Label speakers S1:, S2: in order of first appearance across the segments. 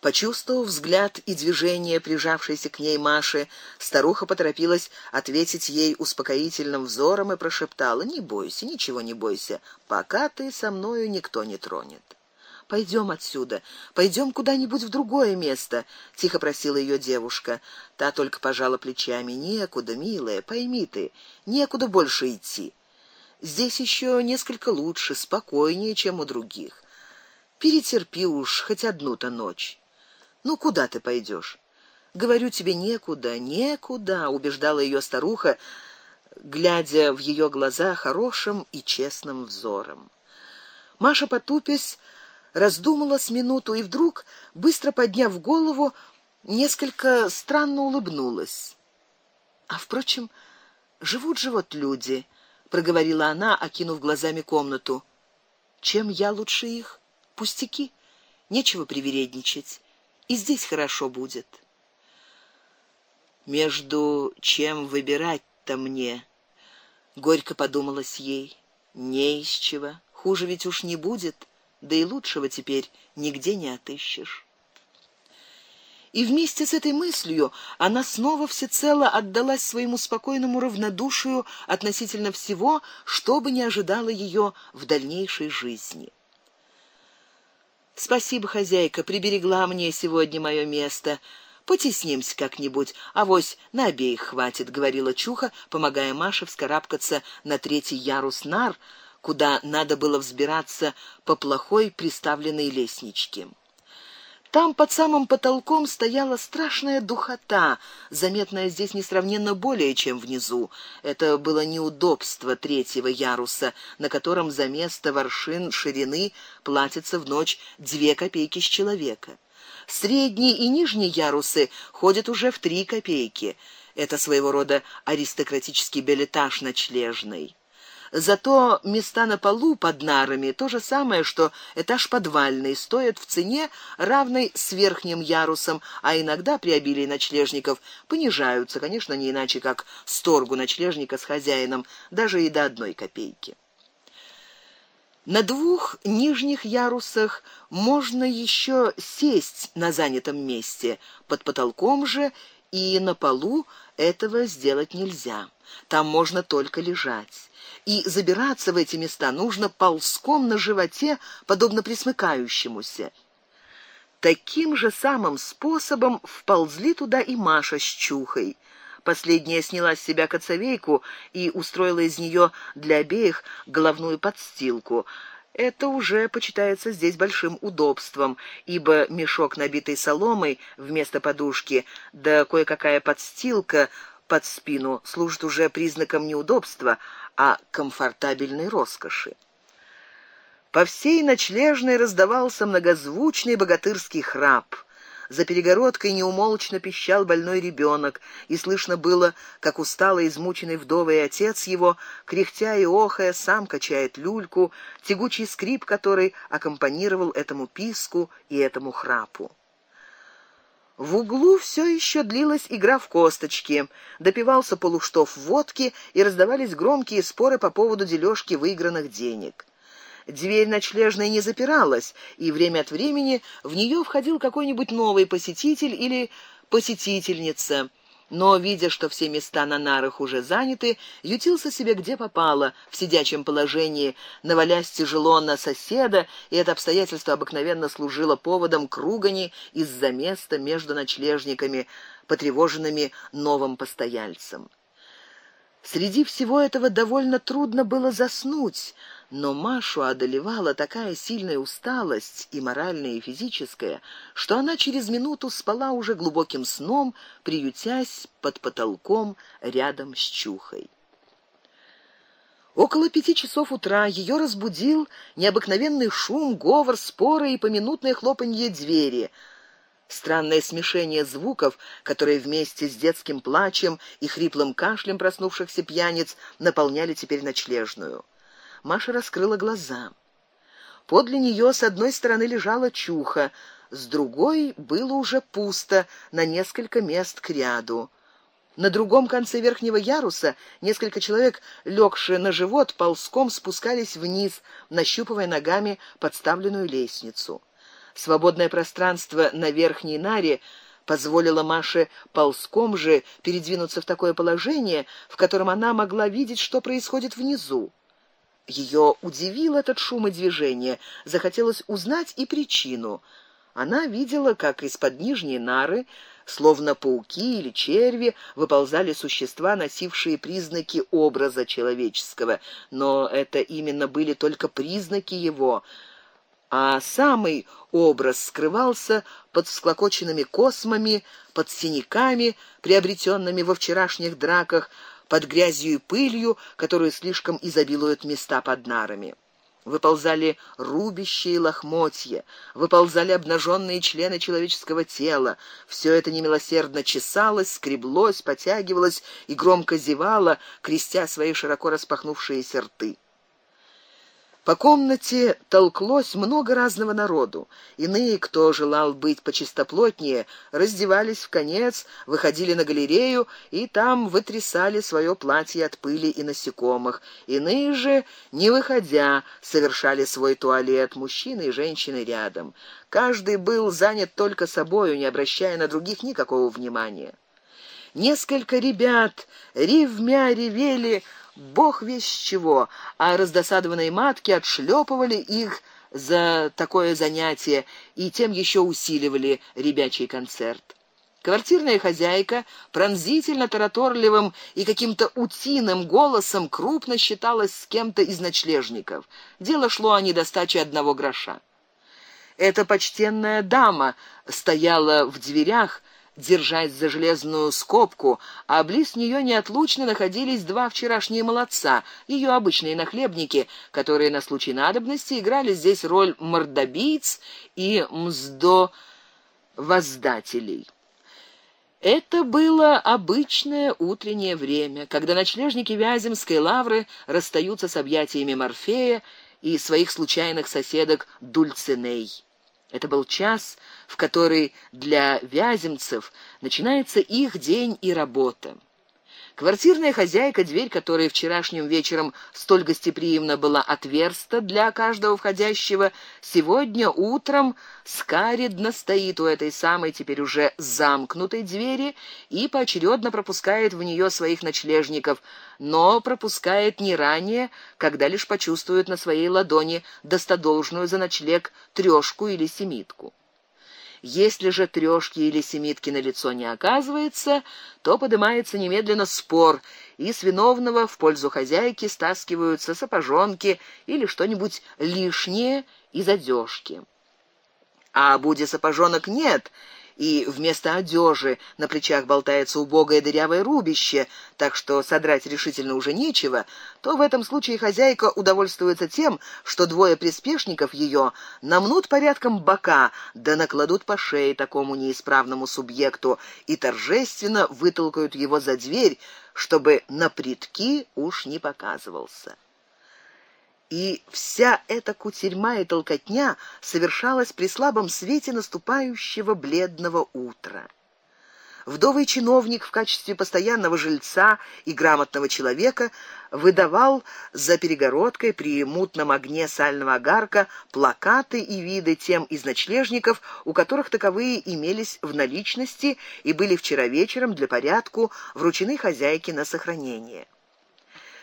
S1: Почувствовав взгляд и движение прижавшейся к ней Маши, старуха поторопилась ответить ей успокоительным взором и прошептала: "Не бойся, ничего не бойся. Пока ты со мною, никто не тронет". Пойдем отсюда, пойдем куда-нибудь в другое место, тихо просила ее девушка. Та только пожала плечами: "Некуда, милая, пойми ты, некуда больше идти. Здесь еще несколько лучше, спокойнее, чем у других. Перетерпи уж хоть одну-то ночь. Ну куда ты пойдешь? Говорю тебе некуда, некуда, убеждала ее старуха, глядя в ее глаза хорошим и честным взором. Маша потупясь раздумала с минуту и вдруг, быстро подняв голову, несколько странно улыбнулась. А впрочем, живут же вот люди, проговорила она, окинув глазами комнату. Чем я лучше их? Пустяки, нечего привередничать. И здесь хорошо будет. Между чем выбирать-то мне? Горько подумалось ей. Не из чего, хуже ведь уж не будет да и лучшего теперь нигде не отыщешь. И вместе с этой мыслью она снова всецело отдалась своему спокойному равнодушию относительно всего, что бы ни ожидало ее в дальнейшей жизни. Спасибо, хозяйка, приберегла мне сегодня мое место. Потеснимся как-нибудь, а вось на обеих хватит, говорила Чуха, помогая Маше вскарабкаться на третий ярус нар, куда надо было взбираться по плохой приставленной лестничке. Там под самым потолком стояла страшная духота, заметная здесь несравненно более, чем внизу. Это было неудобство третьего яруса, на котором за место воршин ширины платится в ночь две копейки с человека. Средний и нижний ярусы ходят уже в три копейки. Это своего рода аристократический билетаж ночлежный. Зато места на полу под нарами то же самое, что этаж подвальный, стоят в цене равной с верхним ярусом, а иногда при обилии ночлежников понижаются, конечно, не иначе как сторгу ночлежника с хозяином, даже и до одной копейки. На двух нижних ярусах можно еще сесть на занятом месте, под потолком же и на полу этого сделать нельзя. Там можно только лежать и забираться в эти места нужно ползком на животе, подобно присмыкающемуся. Таким же самым способом вползли туда и Маша с Чухой. Последняя сняла с себя коцовейку и устроила из нее для обеих головную подстилку. Это уже почитается здесь большим удобством, ибо мешок, набитый соломой вместо подушки, да кое-какая подстилка под спину служит уже признаком неудобства, а комфортабельной роскоши. По всей ночлежной раздавался многозвучный богатырский храп. За перегородкой неумолчно пищал больной ребенок, и слышно было, как усталый измученный вдовый отец его, кряхтя и охая, сам качает люльку, тягучий скрип которой аккомпанировал этому писку и этому храпу. В углу все еще длилась игра в косточки, допивался полуштов водки и раздавались громкие споры по поводу дележки выигранных денег. Дверь ночлежной не запиралась, и время от времени в нее входил какой-нибудь новый посетитель или посетительница но, видя, что все места на нарах уже заняты, ютился себе где попало, в сидячем положении, навалясь тяжело на соседа, и это обстоятельство обыкновенно служило поводом к ругани из-за места между ночлежниками, потревоженными новым постояльцем. Среди всего этого довольно трудно было заснуть, но Машу одолевала такая сильная усталость, и моральная, и физическая, что она через минуту спала уже глубоким сном, приютясь под потолком рядом с Чухой. Около пяти часов утра ее разбудил необыкновенный шум, говор, споры и поминутное хлопанье двери. Странное смешение звуков, которые вместе с детским плачем и хриплым кашлем проснувшихся пьяниц наполняли теперь ночлежную. Маша раскрыла глаза. Подле нее с одной стороны лежала чуха, с другой было уже пусто на несколько мест к ряду. На другом конце верхнего яруса несколько человек, легшие на живот, ползком спускались вниз, нащупывая ногами подставленную лестницу. Свободное пространство на верхней наре позволило Маше ползком же передвинуться в такое положение, в котором она могла видеть, что происходит внизу. Ее удивил этот шум и движение, захотелось узнать и причину. Она видела, как из-под нижней нары, словно пауки или черви, выползали существа, носившие признаки образа человеческого, но это именно были только признаки его, а самый образ скрывался под всклокоченными космами, под синяками, приобретенными во вчерашних драках, под грязью и пылью, которую слишком изобилуют места под нарами. Выползали рубящие лохмотья, выползали обнаженные члены человеческого тела. Все это немилосердно чесалось, скреблось, потягивалось и громко зевало, крестя свои широко распахнувшиеся рты. По комнате толклось много разного народу. Иные, кто желал быть почистоплотнее, раздевались в конец, выходили на галерею и там вытрясали свое платье от пыли и насекомых. Иные же, не выходя, совершали свой туалет, мужчины и женщины рядом. Каждый был занят только собою, не обращая на других никакого внимания. Несколько ребят ревмя ревели бог весь чего, а раздосадованные матки отшлепывали их за такое занятие и тем еще усиливали ребячий концерт. Квартирная хозяйка пронзительно тараторливым и каким-то утиным голосом крупно считалась с кем-то из ночлежников. Дело шло о недостаче одного гроша. Эта почтенная дама стояла в дверях, держась за железную скобку, а близ нее неотлучно находились два вчерашние молодца, ее обычные нахлебники, которые на случай надобности играли здесь роль мордобийц и мздо воздателей. Это было обычное утреннее время, когда ночлежники Вяземской лавры расстаются с объятиями Морфея и своих случайных соседок Дульциней. Это был час, в который для вяземцев начинается их день и работа. Квартирная хозяйка, дверь которой вчерашним вечером столь гостеприимно была отверста для каждого входящего, сегодня утром скаридно стоит у этой самой теперь уже замкнутой двери и поочередно пропускает в нее своих ночлежников, но пропускает не ранее, когда лишь почувствует на своей ладони достодолжную за ночлег трёшку или семитку. Если же трёшки или семитки на лицо не оказывается, то поднимается немедленно спор, и с виновного в пользу хозяйки стаскиваются сапожонки или что-нибудь лишнее из одежки. А буде сапожонок нет, и вместо одежи на плечах болтается убогое дырявое рубище, так что содрать решительно уже нечего, то в этом случае хозяйка удовольствуется тем, что двое приспешников ее намнут порядком бока, да накладут по шее такому неисправному субъекту и торжественно вытолкают его за дверь, чтобы на притки уж не показывался. И вся эта кутерьма и толкотня совершалась при слабом свете наступающего бледного утра. Вдовый чиновник в качестве постоянного жильца и грамотного человека выдавал за перегородкой при мутном огне сального огарка плакаты и виды тем из ночлежников, у которых таковые имелись в наличности и были вчера вечером для порядку вручены хозяйке на сохранение.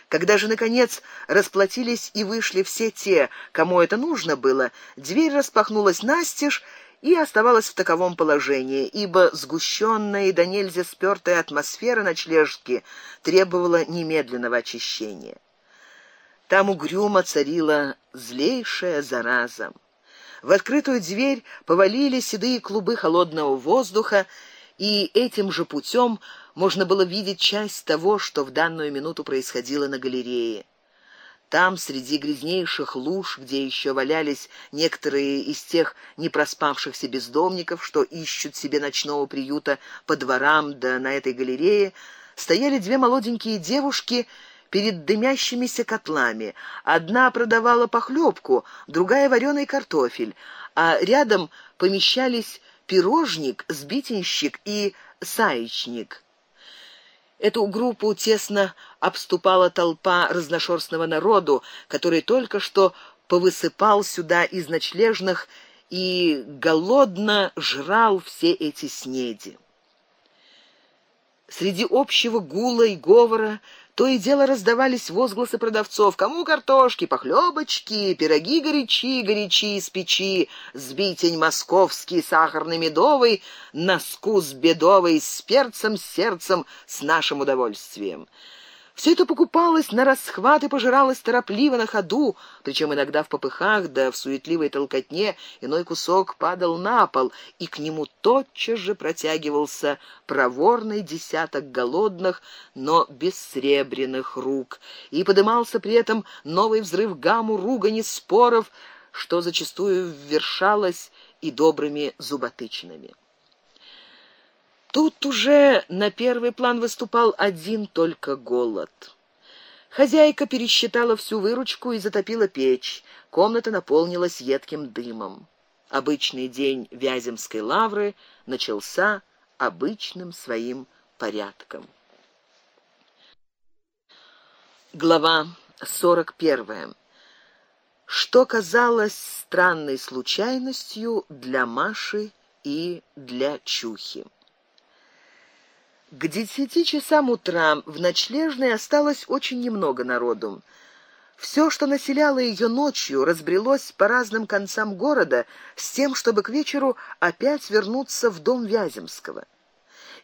S1: Когда же наконец расплатились и вышли все те, кому это нужно было, дверь распахнулась настежь и оставалась в таковом положении, ибо сгущенная и до нельзя спёртая атмосфера ночлежки требовала немедленного очищения. Там угрюмо царила злейшая зараза. В открытую дверь повалили седые клубы холодного воздуха, и этим же путем можно было видеть часть того, что в данную минуту происходило на галерее. Там, среди грязнейших луж, где еще валялись некоторые из тех непроспавшихся бездомников, что ищут себе ночного приюта по дворам да на этой галерее, стояли две молоденькие девушки перед дымящимися котлами. Одна продавала похлебку, другая вареный картофель, а рядом помещались пирожник, сбитенщик и саечник. Эту группу тесно обступала толпа разношерстного народу, который только что повысыпал сюда из ночлежных и голодно жрал все эти снеди. Среди общего гула и говора то и дело раздавались возгласы продавцов: "Кому картошки, похлебочки, пироги горячи, горячи из печи, сбитень московский сахарный медовый, носку с бедовой с перцем, сердцем, с нашим удовольствием". Все это покупалось на расхват и пожиралось торопливо на ходу, причем иногда в попыхах да в суетливой толкотне иной кусок падал на пол, и к нему тотчас же протягивался проворный десяток голодных, но бессребряных рук, и подымался при этом новый взрыв гамму ругани споров, что зачастую вершалось и добрыми зуботычными. Тут уже на первый план выступал один только голод. Хозяйка пересчитала всю выручку и затопила печь. Комната наполнилась едким дымом. Обычный день Вяземской лавры начался обычным своим порядком. Глава сорок первая. Что казалось странной случайностью для Маши и для Чухи. К десяти часам утра в ночлежной осталось очень немного народу. Все, что населяло ее ночью, разбрелось по разным концам города с тем, чтобы к вечеру опять вернуться в дом Вяземского.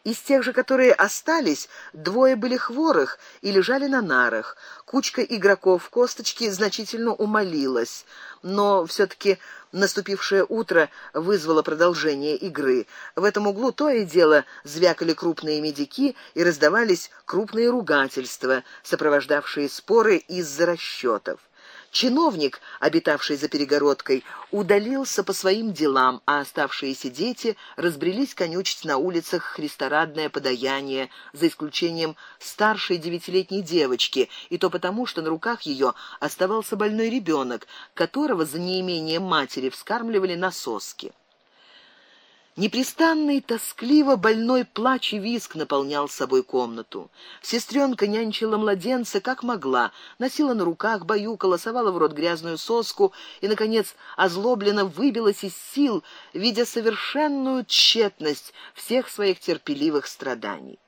S1: Из тех же, которые остались, двое были хворых и лежали на нарах. Кучка игроков в косточки значительно умолилась, но все таки наступившее утро вызвало продолжение игры. В этом углу то и дело звякали крупные медики и раздавались крупные ругательства, сопровождавшие споры из-за расчетов. Чиновник, обитавший за перегородкой, удалился по своим делам, а оставшиеся дети разбрелись конючить на улицах христорадное подаяние, за исключением старшей девятилетней девочки, и то потому, что на руках ее оставался больной ребенок, которого за неимением матери вскармливали на соски. Непрестанный, тоскливо больной плач и визг наполнял собой комнату. Сестренка нянчила младенца как могла, носила на руках, баюкала, совала в рот грязную соску и наконец озлобленно выбилась из сил, видя совершенную тщетность всех своих терпеливых страданий.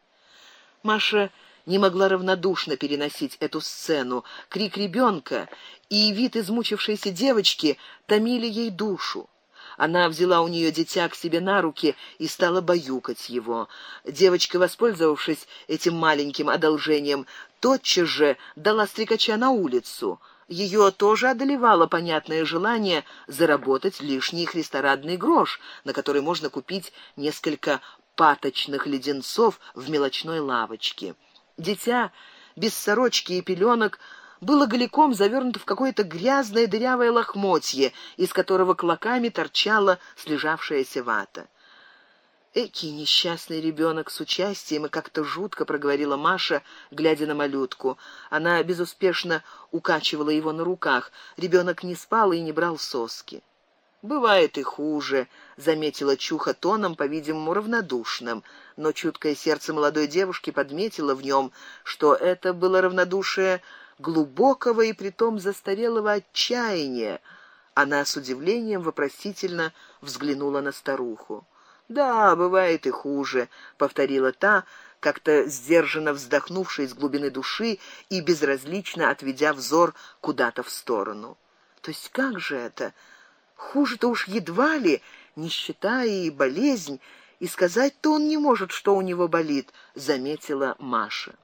S1: Маша не могла равнодушно переносить эту сцену. Крик ребенка и вид измучившейся девочки томили ей душу. Она взяла у нее дитя к себе на руки и стала баюкать его. Девочка, воспользовавшись этим маленьким одолжением, тотчас же дала стрекача на улицу. Ее тоже одолевало понятное желание заработать лишний христорадный грош, на который можно купить несколько паточных леденцов в мелочной лавочке. Дитя без сорочки и пеленок было голиком завернуто в какое-то грязное дырявое лохмотье, из которого клоками торчала слежавшаяся вата. Эки несчастный ребенок с участием и как-то жутко проговорила Маша, глядя на малютку. Она безуспешно укачивала его на руках. Ребенок не спал и не брал соски. Бывает и хуже, заметила Чуха тоном, по-видимому, равнодушным, но чуткое сердце молодой девушки подметило в нем, что это было равнодушие глубокого и притом застарелого отчаяния. Она с удивлением вопросительно взглянула на старуху. Да, бывает и хуже, повторила та, как-то сдержанно вздохнувшая из глубины души и безразлично отведя взор куда-то в сторону. То есть как же это? Хуже-то уж едва ли, нищета и болезнь, и сказать-то он не может, что у него болит, заметила Маша.